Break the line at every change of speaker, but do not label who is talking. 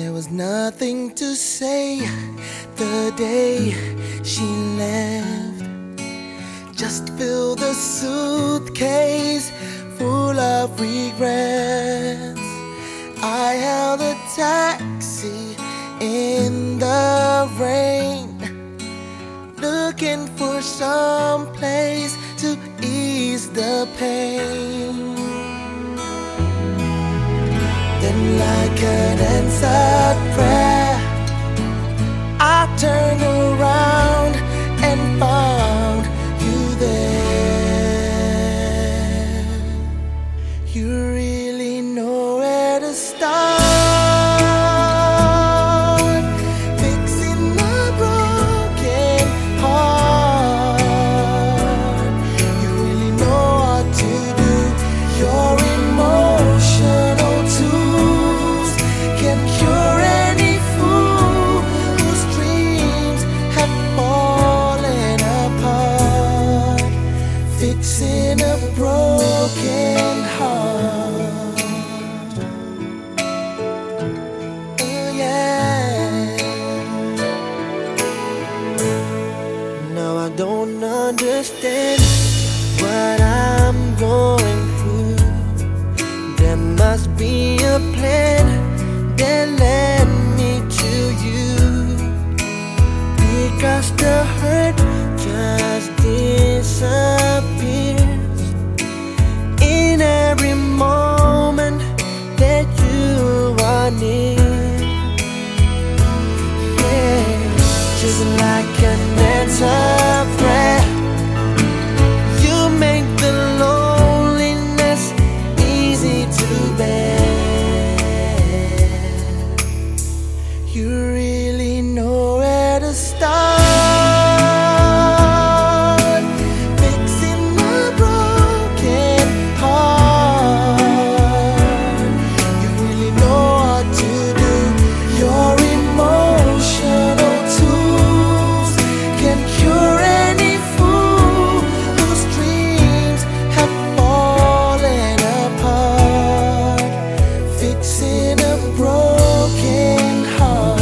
There was nothing to say the day she left. Just fill the suitcase full of regrets. I held a taxi in the rain, looking for some place to ease the pain. Like an answered broken heart. Oh, yeah. Now I don't understand what I'm going through. There must be a plan that led me to you. Because the hurt just disappears like an answer. You make the loneliness easy to bear. You Fixing a broken heart.